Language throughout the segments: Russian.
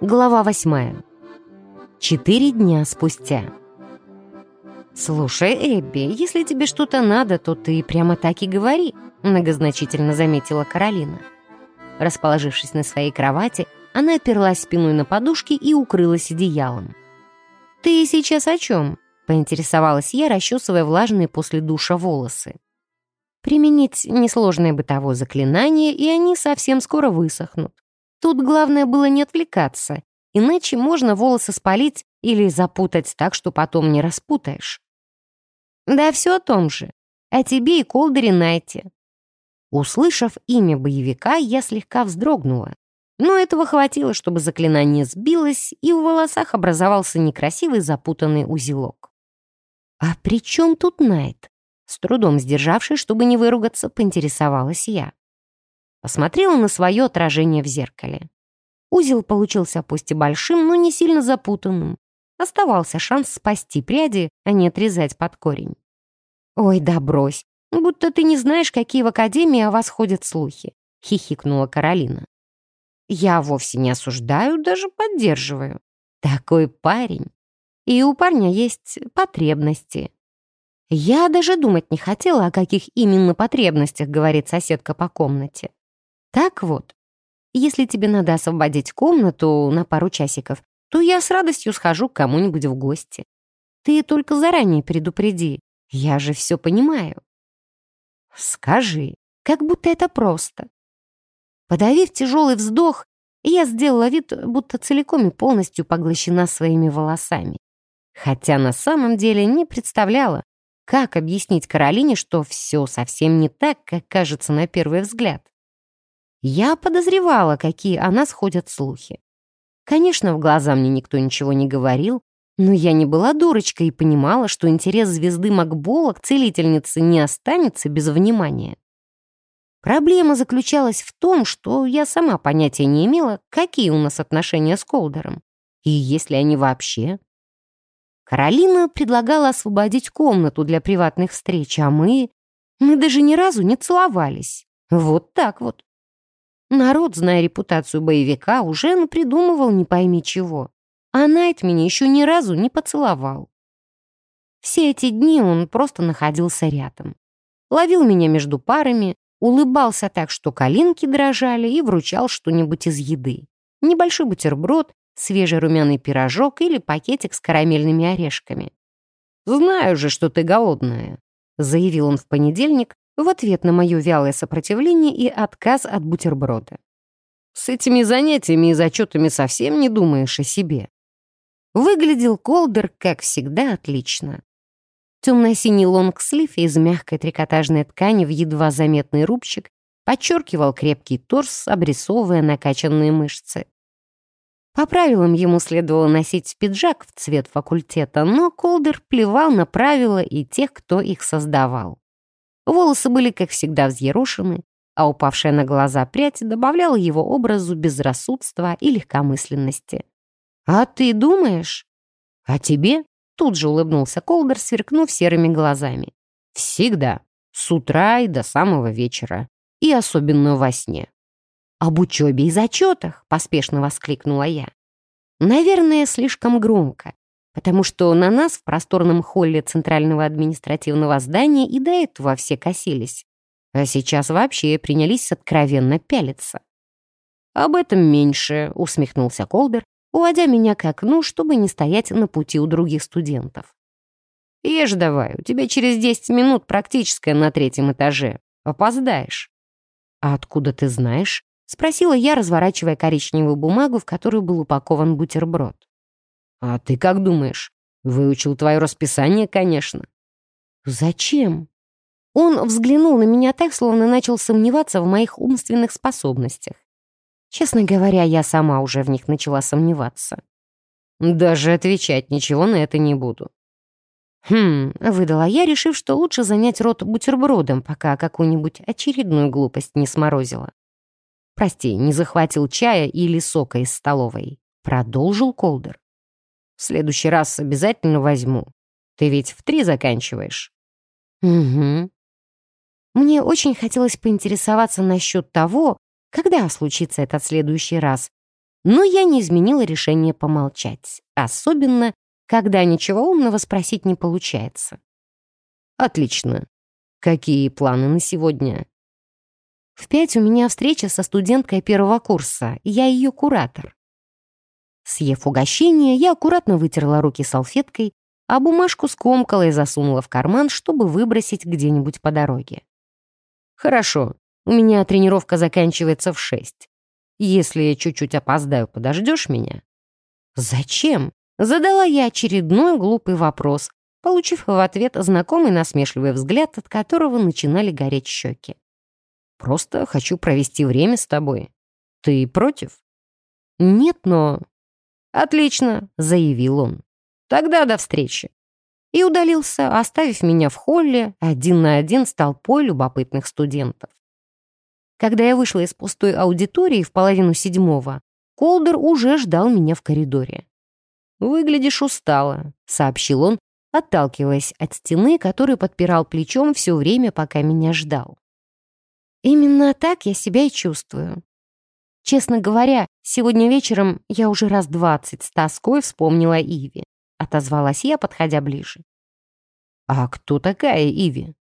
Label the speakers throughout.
Speaker 1: Глава восьмая. Четыре дня спустя. «Слушай, Эбби, если тебе что-то надо, то ты прямо так и говори», многозначительно заметила Каролина. Расположившись на своей кровати, она оперлась спиной на подушки и укрылась одеялом. «Ты сейчас о чем?» — поинтересовалась я, расчесывая влажные после душа волосы. Применить несложное бытовое заклинание, и они совсем скоро высохнут. Тут главное было не отвлекаться, иначе можно волосы спалить или запутать так, что потом не распутаешь. Да все о том же. О тебе и Колдере Найте. Услышав имя боевика, я слегка вздрогнула. Но этого хватило, чтобы заклинание сбилось, и в волосах образовался некрасивый запутанный узелок. «А при чем тут Найт?» С трудом сдержавшись, чтобы не выругаться, поинтересовалась я. Посмотрела на свое отражение в зеркале. Узел получился пусть и большим, но не сильно запутанным. Оставался шанс спасти пряди, а не отрезать под корень. «Ой, да брось, будто ты не знаешь, какие в Академии о вас ходят слухи», — хихикнула Каролина. «Я вовсе не осуждаю, даже поддерживаю. Такой парень. И у парня есть потребности. Я даже думать не хотела, о каких именно потребностях говорит соседка по комнате. Так вот, если тебе надо освободить комнату на пару часиков, то я с радостью схожу к кому-нибудь в гости. Ты только заранее предупреди, я же все понимаю. Скажи, как будто это просто. Подавив тяжелый вздох, я сделала вид, будто целиком и полностью поглощена своими волосами. Хотя на самом деле не представляла, как объяснить Каролине, что все совсем не так, как кажется на первый взгляд? Я подозревала, какие о нас ходят слухи. Конечно, в глаза мне никто ничего не говорил, но я не была дурочкой и понимала, что интерес звезды Макбола к целительнице не останется без внимания. Проблема заключалась в том, что я сама понятия не имела, какие у нас отношения с Колдером. И есть ли они вообще. Каролина предлагала освободить комнату для приватных встреч, а мы... Мы даже ни разу не целовались. Вот так вот. Народ, зная репутацию боевика, уже напридумывал не пойми чего. А Найт меня еще ни разу не поцеловал. Все эти дни он просто находился рядом. Ловил меня между парами, улыбался так, что коленки дрожали и вручал что-нибудь из еды. Небольшой бутерброд свежий румяный пирожок или пакетик с карамельными орешками. «Знаю же, что ты голодная», — заявил он в понедельник в ответ на мое вялое сопротивление и отказ от бутерброда. «С этими занятиями и зачетами совсем не думаешь о себе». Выглядел Колдер, как всегда, отлично. Темно-синий лонгслив из мягкой трикотажной ткани в едва заметный рубчик подчеркивал крепкий торс, обрисовывая накачанные мышцы. По правилам ему следовало носить пиджак в цвет факультета, но Колдер плевал на правила и тех, кто их создавал. Волосы были, как всегда, взъерошены, а упавшая на глаза прядь добавляла его образу безрассудства и легкомысленности. «А ты думаешь?» «А тебе?» — тут же улыбнулся Колдер, сверкнув серыми глазами. «Всегда. С утра и до самого вечера. И особенно во сне. «Об учебе и зачетах!» — поспешно воскликнула я. Наверное, слишком громко, потому что на нас в просторном холле Центрального административного здания и до этого все косились. А сейчас вообще принялись откровенно пялиться. «Об этом меньше», — усмехнулся Колдер, уводя меня к окну, чтобы не стоять на пути у других студентов. «Ешь давай, у тебя через десять минут практическое на третьем этаже. Опоздаешь». «А откуда ты знаешь?» Спросила я, разворачивая коричневую бумагу, в которую был упакован бутерброд. «А ты как думаешь? Выучил твое расписание, конечно». «Зачем?» Он взглянул на меня так, словно начал сомневаться в моих умственных способностях. Честно говоря, я сама уже в них начала сомневаться. Даже отвечать ничего на это не буду. «Хм», — выдала я, решив, что лучше занять рот бутербродом, пока какую-нибудь очередную глупость не сморозила. Прости, не захватил чая или сока из столовой. Продолжил Колдер. В следующий раз обязательно возьму. Ты ведь в три заканчиваешь. Угу. Мне очень хотелось поинтересоваться насчет того, Когда случится этот следующий раз? Но я не изменила решение помолчать, особенно, когда ничего умного спросить не получается. Отлично. Какие планы на сегодня? В пять у меня встреча со студенткой первого курса, я ее куратор. Съев угощение, я аккуратно вытерла руки салфеткой, а бумажку скомкала и засунула в карман, чтобы выбросить где-нибудь по дороге. «Хорошо, у меня тренировка заканчивается в шесть. Если я чуть-чуть опоздаю, подождешь меня?» «Зачем?» — задала я очередной глупый вопрос, получив в ответ знакомый насмешливый взгляд, от которого начинали гореть щеки. «Просто хочу провести время с тобой. Ты против?» «Нет, но «Отлично», — заявил он. «Тогда до встречи». И удалился, оставив меня в холле один на один с толпой любопытных студентов. Когда я вышла из пустой аудитории в половину седьмого, Колдер уже ждал меня в коридоре. «Выглядишь устало», — сообщил он, отталкиваясь от стены, который подпирал плечом все время, пока меня ждал. «Именно так я себя и чувствую. Честно говоря, сегодня вечером я уже раз двадцать с тоской вспомнила Иви. Отозвалась я, подходя ближе. «А кто такая Иви?»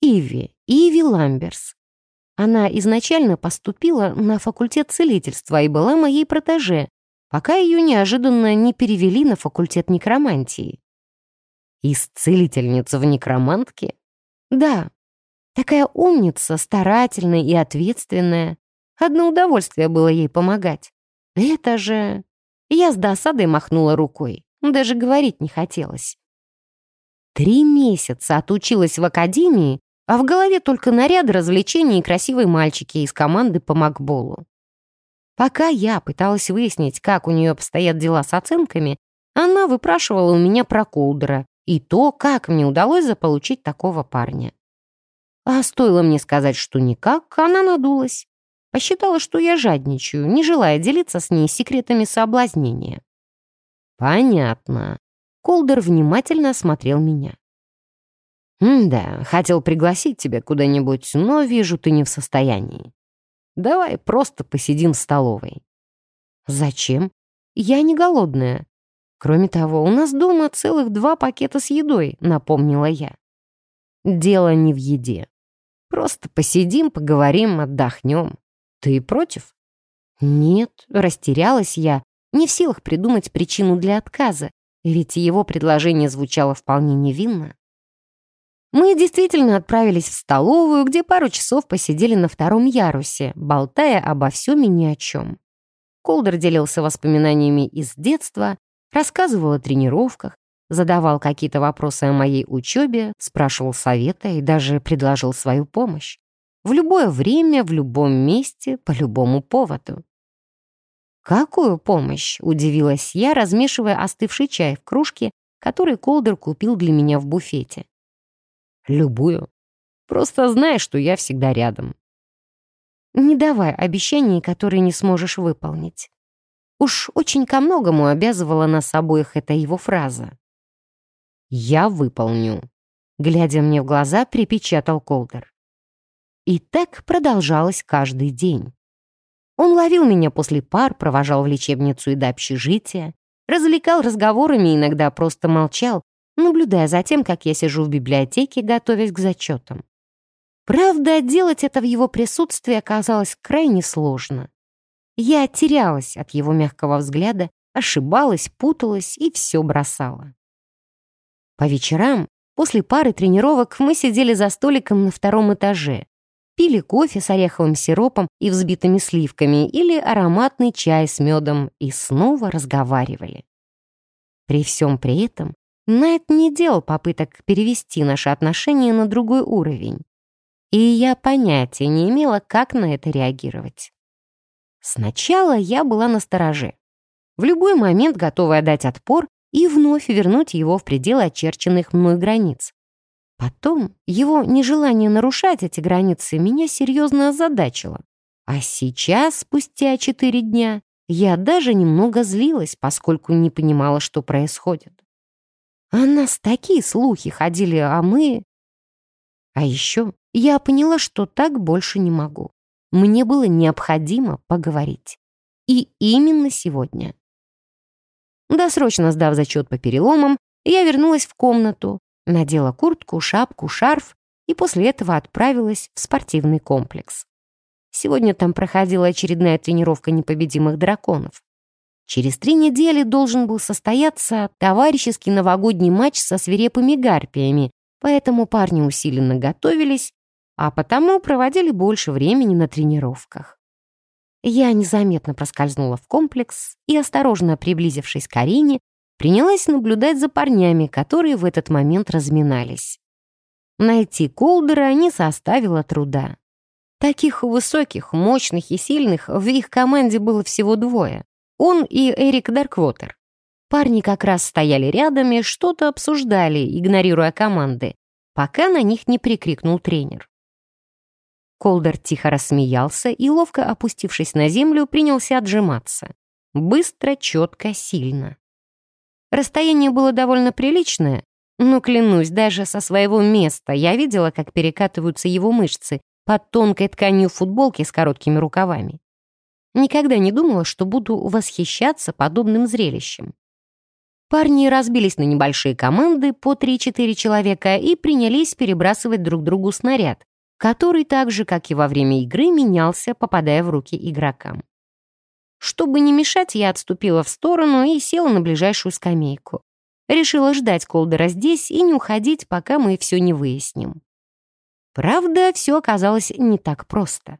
Speaker 1: «Иви. Иви Ламберс. Она изначально поступила на факультет целительства и была моей протеже, пока ее неожиданно не перевели на факультет некромантии». «Из целительницы в некромантке?» «Да. Такая умница, старательная и ответственная. Одно удовольствие было ей помогать. Это же... Я с досадой махнула рукой. Даже говорить не хотелось. Три месяца отучилась в академии, а в голове только наряды, развлечения и красивые мальчики из команды по макболу. Пока я пыталась выяснить, как у нее обстоят дела с оценками, она выпрашивала у меня про Колдера и то, как мне удалось заполучить такого парня. А стоило мне сказать, что никак, она надулась. Посчитала, что я жадничаю, не желая делиться с ней секретами соблазнения. «Понятно». Колдер внимательно осмотрел меня. «Да, хотел пригласить тебя куда-нибудь, но вижу, ты не в состоянии. Давай просто посидим в столовой». «Зачем? Я не голодная. Кроме того, у нас дома целых два пакета с едой», — напомнила я. «Дело не в еде. Просто посидим, поговорим, отдохнем. «Ты против?» «Нет», — растерялась я, не в силах придумать причину для отказа, ведь его предложение звучало вполне невинно. Мы действительно отправились в столовую, где пару часов посидели на втором ярусе, болтая обо всем и ни о чем. Колдер делился воспоминаниями из детства, рассказывал о тренировках, задавал какие-то вопросы о моей учебе, спрашивал совета и даже предложил свою помощь. В любое время, в любом месте, по любому поводу. «Какую помощь?» — удивилась я, размешивая остывший чай в кружке, который Колдер купил для меня в буфете. «Любую. Просто знай, что я всегда рядом». «Не давай обещаний, которые не сможешь выполнить». Уж очень ко многому обязывала нас обоих эта его фраза. «Я выполню», — глядя мне в глаза, припечатал Колдер. И так продолжалось каждый день. Он ловил меня после пар, провожал в лечебницу и до общежития, развлекал разговорами иногда просто молчал, наблюдая за тем, как я сижу в библиотеке, готовясь к зачетам. Правда, делать это в его присутствии оказалось крайне сложно. Я терялась от его мягкого взгляда, ошибалась, путалась и все бросала. По вечерам, после пары тренировок, мы сидели за столиком на втором этаже, пили кофе с ореховым сиропом и взбитыми сливками или ароматный чай с медом и снова разговаривали. При всем при этом Найт не делал попыток перевести наши отношения на другой уровень. И я понятия не имела, как на это реагировать. Сначала я была настороже. В любой момент готовая дать отпор и вновь вернуть его в пределы очерченных мной границ. Потом его нежелание нарушать эти границы меня серьезно озадачило. А сейчас, спустя четыре дня, я даже немного злилась, поскольку не понимала, что происходит. А нас такие слухи ходили, а мы... А еще я поняла, что так больше не могу. мне было необходимо поговорить. И именно сегодня. Досрочно сдав зачет по переломам, я вернулась в комнату, надела куртку, шапку, шарф и после этого отправилась в спортивный комплекс. Сегодня там проходила очередная тренировка непобедимых драконов. Через три недели должен был состояться товарищеский новогодний матч со свирепыми гарпиями, поэтому парни усиленно готовились, а потому проводили больше времени на тренировках. Я незаметно проскользнула в комплекс и, осторожно приблизившись к арене, принялась наблюдать за парнями, которые в этот момент разминались. Найти Колдера не составило труда. Таких высоких, мощных и сильных в их команде было всего двое. Он и Эрик Дарквотер. Парни как раз стояли рядом и что-то обсуждали, игнорируя команды, пока на них не прикрикнул тренер. Колдер тихо рассмеялся и, ловко опустившись на землю, принялся отжиматься. Быстро, четко, сильно. Расстояние было довольно приличное, но, клянусь, даже со своего места я видела, как перекатываются его мышцы под тонкой тканью футболки с короткими рукавами. Никогда не думала, что буду восхищаться подобным зрелищем. Парни разбились на небольшие команды по 3-4 человека и принялись перебрасывать друг другу снаряд, который так же, как и во время игры, менялся, попадая в руки игрокам. Чтобы не мешать, я отступила в сторону и села на ближайшую скамейку. Решила ждать Колдера здесь и не уходить, пока мы все не выясним. Правда, все оказалось не так просто.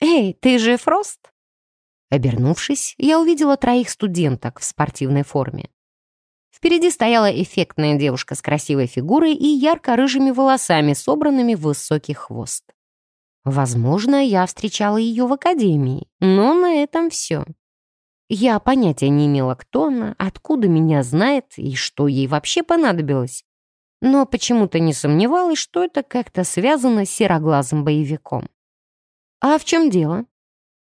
Speaker 1: «Эй, ты же Фрост?» Обернувшись, я увидела троих студенток в спортивной форме. Впереди стояла эффектная девушка с красивой фигурой и ярко-рыжими волосами, собранными в высокий хвост. Возможно, я встречала ее в академии, но на этом все. Я понятия не имела, кто она, откуда меня знает и что ей вообще понадобилось. Но почему-то не сомневалась, что это как-то связано с сероглазым боевиком. «А в чем дело?»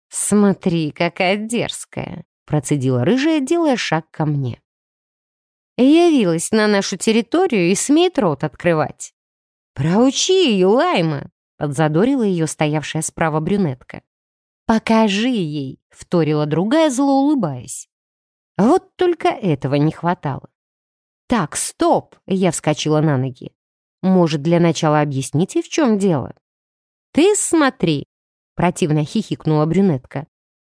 Speaker 1: «Смотри, какая дерзкая!» процедила рыжая, делая шаг ко мне явилась на нашу территорию и смеет рот открывать. «Проучи ее, Лайма!» — подзадорила ее стоявшая справа брюнетка. «Покажи ей!» — вторила другая, зло улыбаясь. Вот только этого не хватало. «Так, стоп!» — я вскочила на ноги. «Может, для начала объясните, в чем дело?» «Ты смотри!» — противно хихикнула брюнетка.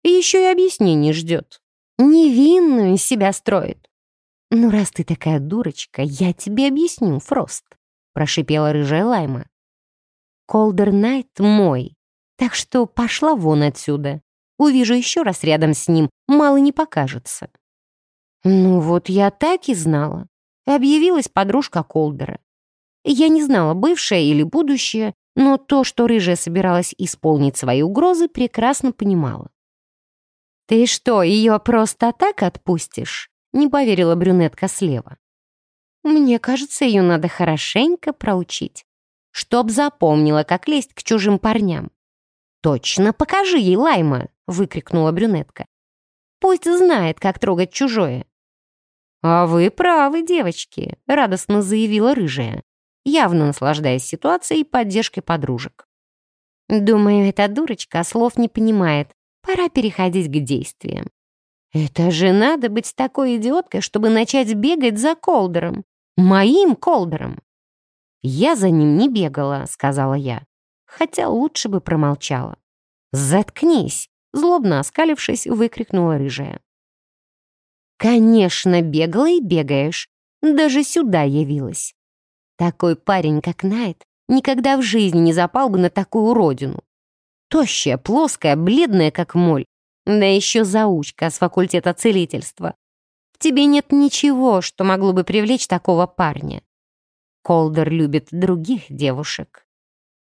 Speaker 1: «Еще и объяснений ждет. Невинную себя строит. «Ну, раз ты такая дурочка, я тебе объясню, Фрост», — прошипела рыжая Лайма. «Колдер Найт мой, так что пошла вон отсюда. Увижу еще раз рядом с ним, мало не покажется». «Ну вот я так и знала», — объявилась подружка Колдера. Я не знала, бывшее или будущее, но то, что рыжая собиралась исполнить свои угрозы, прекрасно понимала. «Ты что, ее просто так отпустишь?» Не поверила брюнетка слева. Мне кажется, ее надо хорошенько проучить, чтоб запомнила, как лезть к чужим парням. «Точно, покажи ей, Лайма!» — выкрикнула брюнетка. «Пусть знает, как трогать чужое». «А вы правы, девочки», — радостно заявила рыжая, явно наслаждаясь ситуацией и поддержкой подружек. «Думаю, эта дурочка слов не понимает. Пора переходить к действиям. Это же надо быть такой идиоткой, чтобы начать бегать за Колдером. Моим Колдером. Я за ним не бегала, сказала я. Хотя лучше бы промолчала. Заткнись, злобно оскалившись, выкрикнула рыжая. Конечно, бегала и бегаешь. Даже сюда явилась. Такой парень, как Найт, никогда в жизни не запал бы на такую уродину. Тощая, плоская, бледная, как моль, да еще заучка с факультета целительства. В тебе нет ничего, что могло бы привлечь такого парня. Колдер любит других девушек.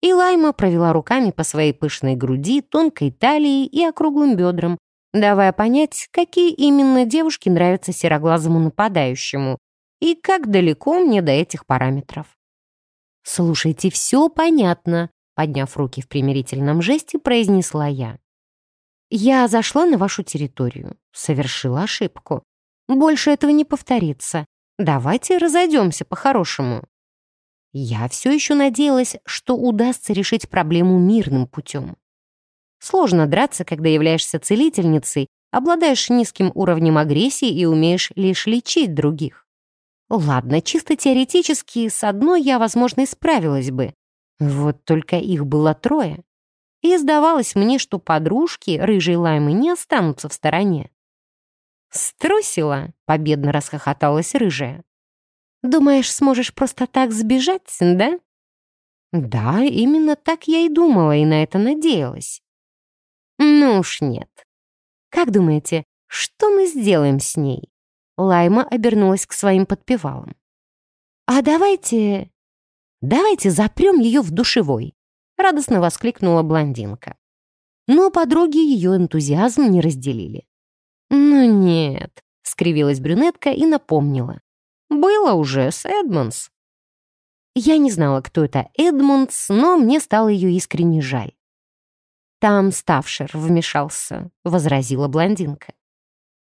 Speaker 1: И Лайма провела руками по своей пышной груди, тонкой талии и округлым бедрам, давая понять, какие именно девушки нравятся сероглазому нападающему и как далеко мне до этих параметров. «Слушайте, все понятно», — подняв руки в примирительном жесте, произнесла я. Я зашла на вашу территорию, совершила ошибку. Больше этого не повторится. Давайте разойдемся по-хорошему. Я все еще надеялась, что удастся решить проблему мирным путем. Сложно драться, когда являешься целительницей, обладаешь низким уровнем агрессии и умеешь лишь лечить других. Ладно, чисто теоретически, с одной я, возможно, и справилась бы. Вот только их было трое. И сдавалось мне, что подружки рыжей лаймы не останутся в стороне. «Струсила!» — победно расхохоталась рыжая. «Думаешь, сможешь просто так сбежать, да?» «Да, именно так я и думала, и на это надеялась». «Ну уж нет. Как думаете, что мы сделаем с ней?» Лайма обернулась к своим подпевалам. «А давайте... давайте запрем ее в душевой», — радостно воскликнула блондинка. Но подруги ее энтузиазм не разделили. «Ну нет», — скривилась брюнетка и напомнила. «Было уже с Эдмонс». Я не знала, кто это Эдмондс, но мне стало ее искренне жаль. «Там Ставшер вмешался», — возразила блондинка.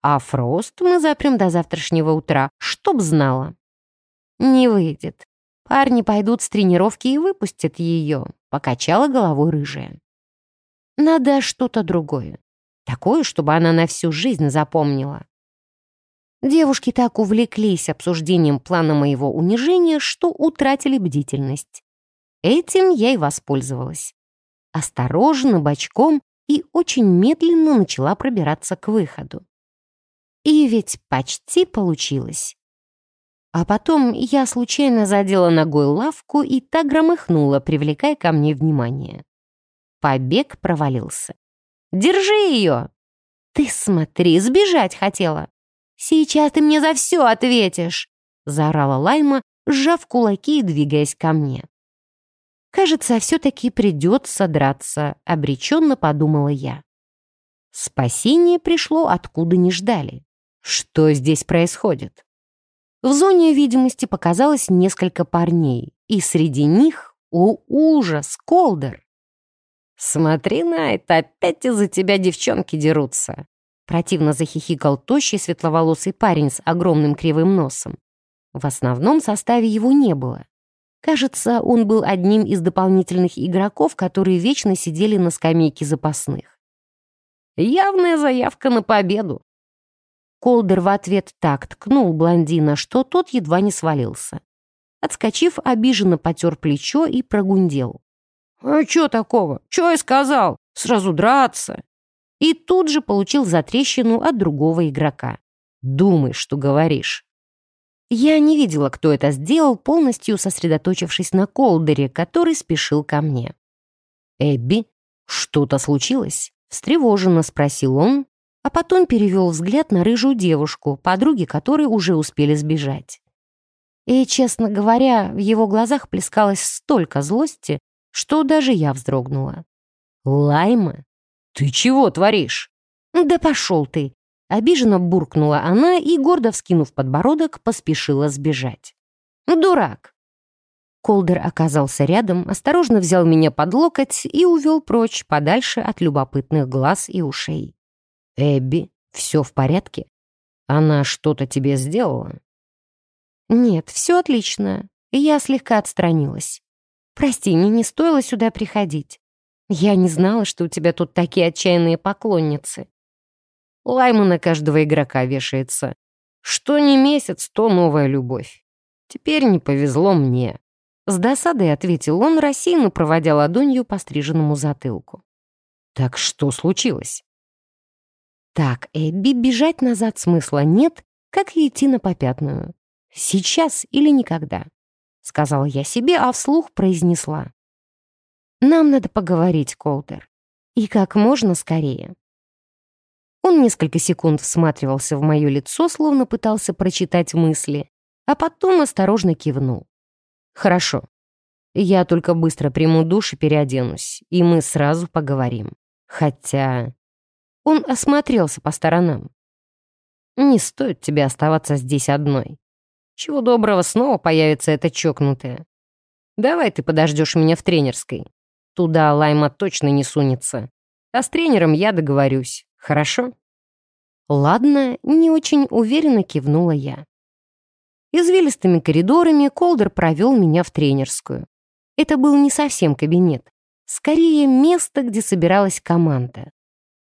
Speaker 1: «А Фрост мы запрем до завтрашнего утра, чтоб знала». «Не выйдет. Парни пойдут с тренировки и выпустят ее», — покачала головой рыжая. «Надо что-то другое. Такое, чтобы она на всю жизнь запомнила». Девушки так увлеклись обсуждением плана моего унижения, что утратили бдительность. Этим я и воспользовалась осторожно, бочком и очень медленно начала пробираться к выходу. И ведь почти получилось. А потом я случайно задела ногой лавку и так громыхнула, привлекая ко мне внимание. Побег провалился. «Держи ее!» «Ты смотри, сбежать хотела!» «Сейчас ты мне за все ответишь!» заорала Лайма, сжав кулаки и двигаясь ко мне. Кажется, все-таки придется драться, обреченно подумала я. Спасение пришло, откуда не ждали. Что здесь происходит? В зоне видимости показалось несколько парней, и среди них, о ужас, Колдер. «Смотри, Найт, опять из-за тебя девчонки дерутся!» Противно захихикал тощий светловолосый парень с огромным кривым носом. В основном составе его не было. Кажется, он был одним из дополнительных игроков, которые вечно сидели на скамейке запасных. Явная заявка на победу. Колдер в ответ так ткнул блондина, что тот едва не свалился. Отскочив, обиженно потер плечо и прогундел. «А чё такого? Чё я сказал? Сразу драться!» И тут же получил затрещину от другого игрока. «Думай, что говоришь». Я не видела, кто это сделал, полностью сосредоточившись на Колдере, который спешил ко мне. «Эбби, что-то случилось?» — встревоженно спросил он, а потом перевел взгляд на рыжую девушку, подруги которой уже успели сбежать. И, честно говоря, в его глазах плескалось столько злости, что даже я вздрогнула. «Лайма, ты чего творишь?» «Да пошел ты!» Обиженно буркнула она и, гордо вскинув подбородок, поспешила сбежать. «Дурак!» Колдер оказался рядом, осторожно взял меня под локоть и увел прочь, подальше от любопытных глаз и ушей. «Эбби, все в порядке? Она что-то тебе сделала?» «Нет, все отлично. Я слегка отстранилась. Прости, мне не стоило сюда приходить. Я не знала, что у тебя тут такие отчаянные поклонницы. Лайма на каждого игрока вешается. Что не месяц, то новая любовь. Теперь не повезло мне. С досадой ответил он, рассеянно проводя ладонью по стриженному затылку. Так что случилось? Так, Эбби, бежать назад смысла нет, как и идти на попятную. Сейчас или никогда. Сказала я себе, а вслух произнесла. Нам надо поговорить, Колтер. И как можно скорее. Он несколько секунд всматривался в мое лицо, словно пытался прочитать мысли, а потом осторожно кивнул. «Хорошо. Я только быстро приму душ и переоденусь, и мы сразу поговорим. Хотя...» Он осмотрелся по сторонам. «Не стоит тебе оставаться здесь одной. Чего доброго снова появится эта чокнутая. Давай ты подождешь меня в тренерской. Туда Лайма точно не сунется. А с тренером я договорюсь. Хорошо?» «Ладно», — не очень уверенно кивнула я. Извилистыми коридорами Колдер провел меня в тренерскую. Это был не совсем кабинет. Скорее, место, где собиралась команда.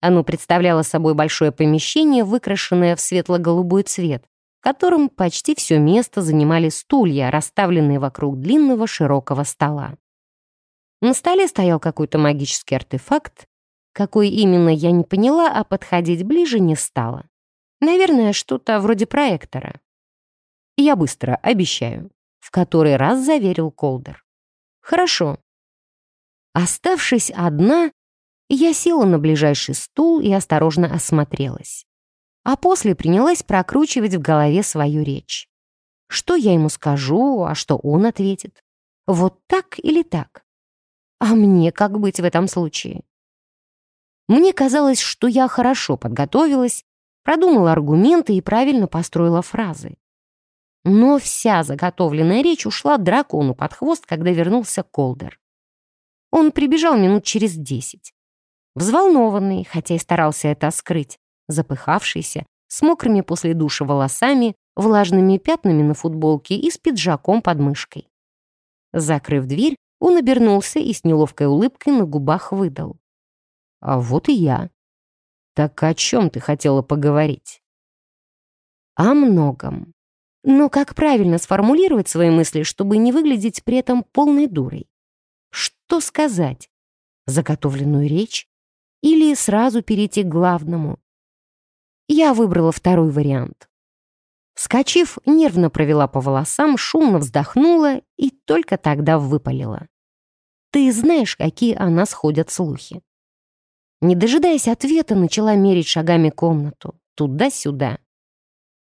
Speaker 1: Оно представляло собой большое помещение, выкрашенное в светло-голубой цвет, в котором почти все место занимали стулья, расставленные вокруг длинного широкого стола. На столе стоял какой-то магический артефакт, какой именно я не поняла, а подходить ближе не стала. Наверное, что-то вроде проектора. Я быстро, обещаю. В который раз заверил Колдер. Хорошо. Оставшись одна, я села на ближайший стул и осторожно осмотрелась. А после принялась прокручивать в голове свою речь. Что я ему скажу, а что он ответит? Вот так или так? А мне как быть в этом случае? Мне казалось, что я хорошо подготовилась, продумала аргументы и правильно построила фразы. Но вся заготовленная речь ушла дракону под хвост, когда вернулся Колдер. Он прибежал минут через десять. Взволнованный, хотя и старался это скрыть, запыхавшийся, с мокрыми после душа волосами, влажными пятнами на футболке и с пиджаком под мышкой. Закрыв дверь, он обернулся и с неловкой улыбкой на губах выдал. А вот и я. Так о чем ты хотела поговорить? О многом. Но как правильно сформулировать свои мысли, чтобы не выглядеть при этом полной дурой? Что сказать? Заготовленную речь? Или сразу перейти к главному? Я выбрала второй вариант. Вскочив, нервно провела по волосам, шумно вздохнула и только тогда выпалила. Ты знаешь, какие о нас ходят слухи. Не дожидаясь ответа, начала мерить шагами комнату, туда-сюда.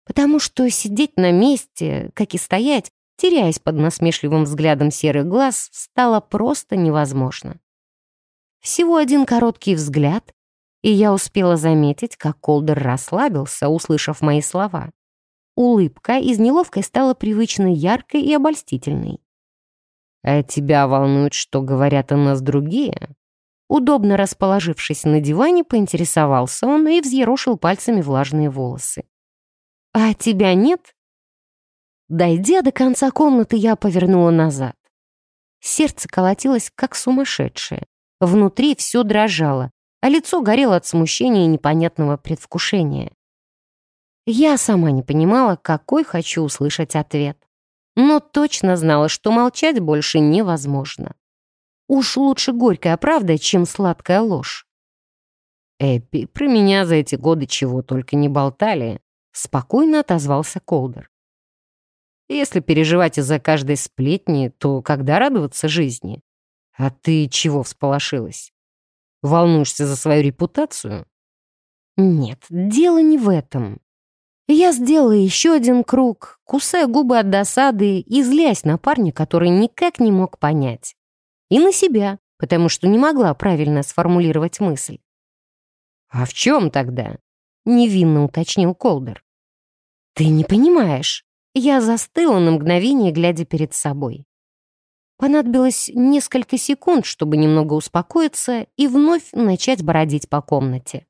Speaker 1: Потому что сидеть на месте, как и стоять, теряясь под насмешливым взглядом серых глаз, стало просто невозможно. Всего один короткий взгляд, и я успела заметить, как Колдер расслабился, услышав мои слова. Улыбка из неловкой стала привычно яркой и обольстительной. «А тебя волнует, что говорят о нас другие?» Удобно расположившись на диване, поинтересовался он и взъерошил пальцами влажные волосы. «А тебя нет?» Дойдя до конца комнаты, я повернула назад. Сердце колотилось, как сумасшедшее. Внутри все дрожало, а лицо горело от смущения и непонятного предвкушения. Я сама не понимала, какой хочу услышать ответ. Но точно знала, что молчать больше невозможно. Уж лучше горькая правда, чем сладкая ложь. Эппи, про меня за эти годы чего только не болтали. Спокойно отозвался Колдер. Если переживать из-за каждой сплетни, то когда радоваться жизни? А ты чего всполошилась? Волнуешься за свою репутацию? Нет, дело не в этом. Я сделала еще один круг, кусая губы от досады и злясь на парня, который никак не мог понять. И на себя, потому что не могла правильно сформулировать мысль. «А в чем тогда?» — невинно уточнил Колдер. «Ты не понимаешь». Я застыла на мгновение, глядя перед собой. Понадобилось несколько секунд, чтобы немного успокоиться и вновь начать бродить по комнате.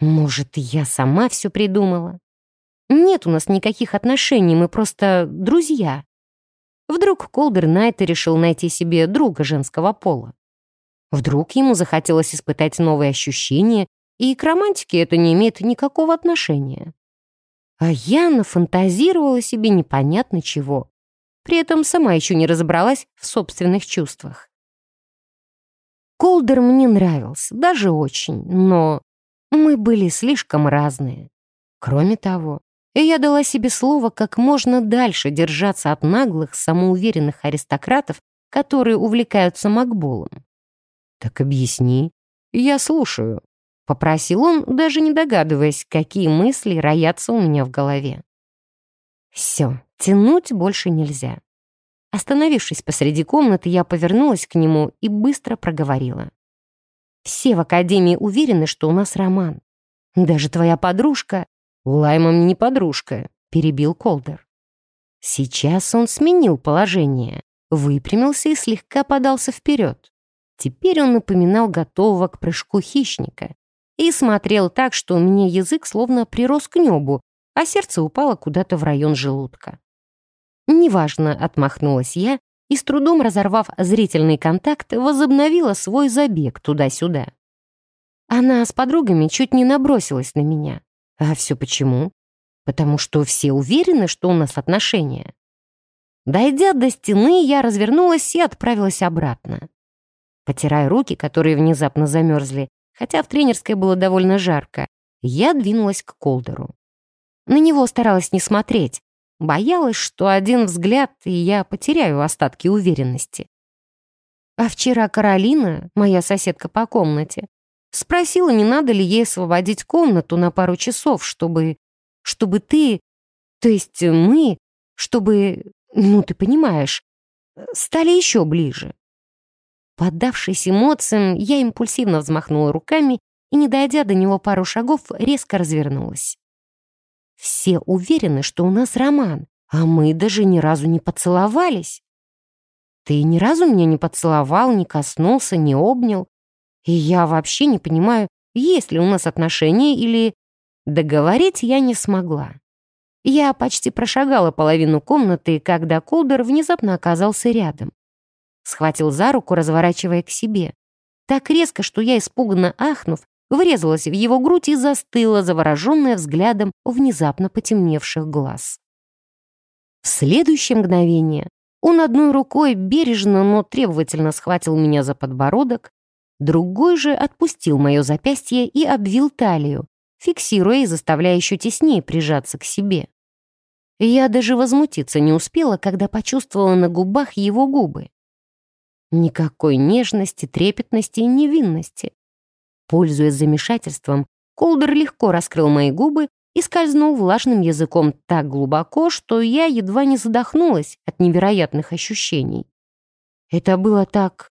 Speaker 1: Может, я сама все придумала? Нет у нас никаких отношений, мы просто друзья. Вдруг Колдер Найт решил найти себе друга женского пола. Вдруг ему захотелось испытать новые ощущения, и к романтике это не имеет никакого отношения. А я нафантазировала себе непонятно чего. При этом сама еще не разобралась в собственных чувствах. Колдер мне нравился, даже очень, но мы были слишком разные. Кроме того, я дала себе слово как можно дальше держаться от наглых, самоуверенных аристократов, которые увлекаются макболом. «Так объясни. Я слушаю», — попросил он, даже не догадываясь, какие мысли роятся у меня в голове. «Все, тянуть больше нельзя». Остановившись посреди комнаты, я повернулась к нему и быстро проговорила. «Все в Академии уверены, что у нас роман. Даже твоя подружка «Лаймом не подружка», — перебил Колдер. Сейчас он сменил положение, выпрямился и слегка подался вперед. Теперь он напоминал готового к прыжку хищника и смотрел так, что у меня язык словно прирос к небу, а сердце упало куда-то в район желудка. «Неважно», — отмахнулась я и, с трудом разорвав зрительный контакт, возобновила свой забег туда-сюда. Она с подругами чуть не набросилась на меня. А все почему? Потому что все уверены, что у нас отношения. Дойдя до стены, я развернулась и отправилась обратно. Потирая руки, которые внезапно замерзли, хотя в тренерской было довольно жарко, я двинулась к Колдеру. На него старалась не смотреть, боялась, что один взгляд, и я потеряю остатки уверенности. А вчера Каролина, моя соседка по комнате, спросила, не надо ли ей освободить комнату на пару часов, чтобы... чтобы ты... то есть мы... чтобы... ну, ты понимаешь, стали еще ближе. Поддавшись эмоциям, я импульсивно взмахнула руками и, не дойдя до него пару шагов, резко развернулась. Все уверены, что у нас роман, а мы даже ни разу не поцеловались. Ты ни разу меня не поцеловал, не коснулся, не обнял. И я вообще не понимаю, есть ли у нас отношения или... Договорить я не смогла. Я почти прошагала половину комнаты, когда Колдер внезапно оказался рядом. Схватил за руку, разворачивая к себе. Так резко, что я, испуганно ахнув, врезалась в его грудь и застыла, завороженная взглядом внезапно потемневших глаз. В следующее мгновение он одной рукой бережно, но требовательно схватил меня за подбородок, другой же отпустил мое запястье и обвил талию, фиксируя и заставляя еще теснее прижаться к себе. Я даже возмутиться не успела, когда почувствовала на губах его губы. Никакой нежности, трепетности и невинности. Пользуясь замешательством, Колдер легко раскрыл мои губы и скользнул влажным языком так глубоко, что я едва не задохнулась от невероятных ощущений. Это было так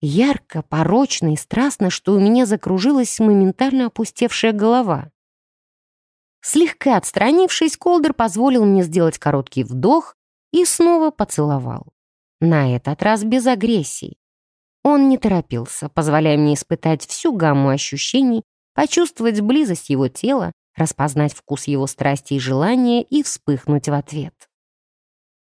Speaker 1: ярко, порочно и страстно, что у меня закружилась моментально опустевшая голова. Слегка отстранившись, Колдер позволил мне сделать короткий вдох и снова поцеловал. На этот раз без агрессии. Он не торопился, позволяя мне испытать всю гамму ощущений, почувствовать близость его тела, распознать вкус его страсти и желания и вспыхнуть в ответ.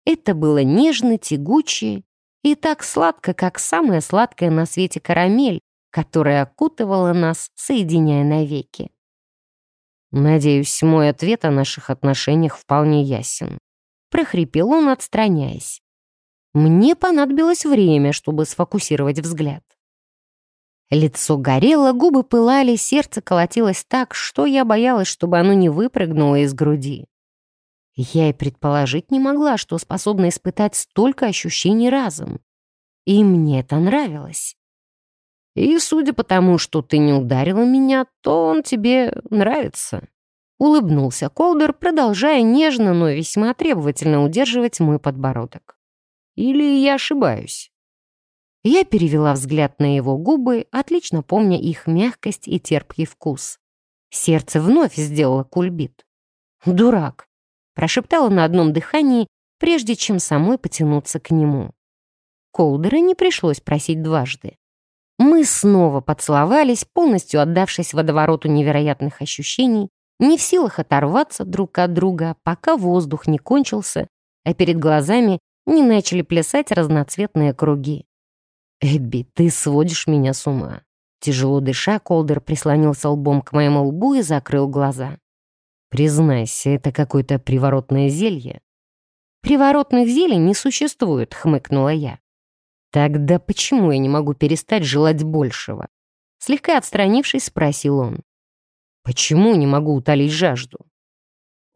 Speaker 1: Это было нежно, тягуче и так сладко, как самая сладкая на свете карамель, которая окутывала нас, соединяя навеки. Надеюсь, мой ответ о наших отношениях вполне ясен. Прохрипел он, отстраняясь. Мне понадобилось время, чтобы сфокусировать взгляд. Лицо горело, губы пылали, сердце колотилось так, что я боялась, чтобы оно не выпрыгнуло из груди. Я и предположить не могла, что способна испытать столько ощущений разом. И мне это нравилось. И судя по тому, что ты не ударила меня, то он тебе нравится. Улыбнулся Колдер, продолжая нежно, но весьма требовательно удерживать мой подбородок. Или я ошибаюсь? Я перевела взгляд на его губы, отлично помня их мягкость и терпкий вкус. Сердце вновь сделало кульбит. «Дурак!» — прошептала на одном дыхании, прежде чем самой потянуться к нему. Колдера не пришлось просить дважды. Мы снова поцеловались, полностью отдавшись водовороту невероятных ощущений, не в силах оторваться друг от друга, пока воздух не кончился, а перед глазами не начали плясать разноцветные круги. «Эбби, ты сводишь меня с ума». Тяжело дыша, Колдер прислонился лбом к моему лбу и закрыл глаза. «Признайся, это какое-то приворотное зелье». «Приворотных зелий не существует», — хмыкнула я. «Тогда почему я не могу перестать желать большего?» Слегка отстранившись, спросил он. «Почему не могу утолить жажду?»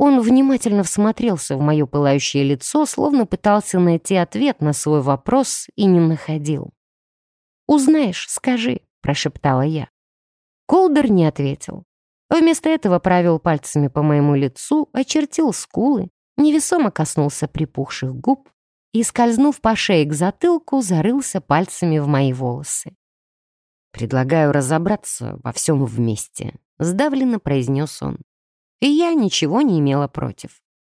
Speaker 1: Он внимательно всмотрелся в мое пылающее лицо, словно пытался найти ответ на свой вопрос и не находил. «Узнаешь, скажи», — прошептала я. Колдер не ответил. Вместо этого провел пальцами по моему лицу, очертил скулы, невесомо коснулся припухших губ и, скользнув по шее к затылку, зарылся пальцами в мои волосы. «Предлагаю разобраться во всем вместе», — сдавленно произнес он и я ничего не имела против.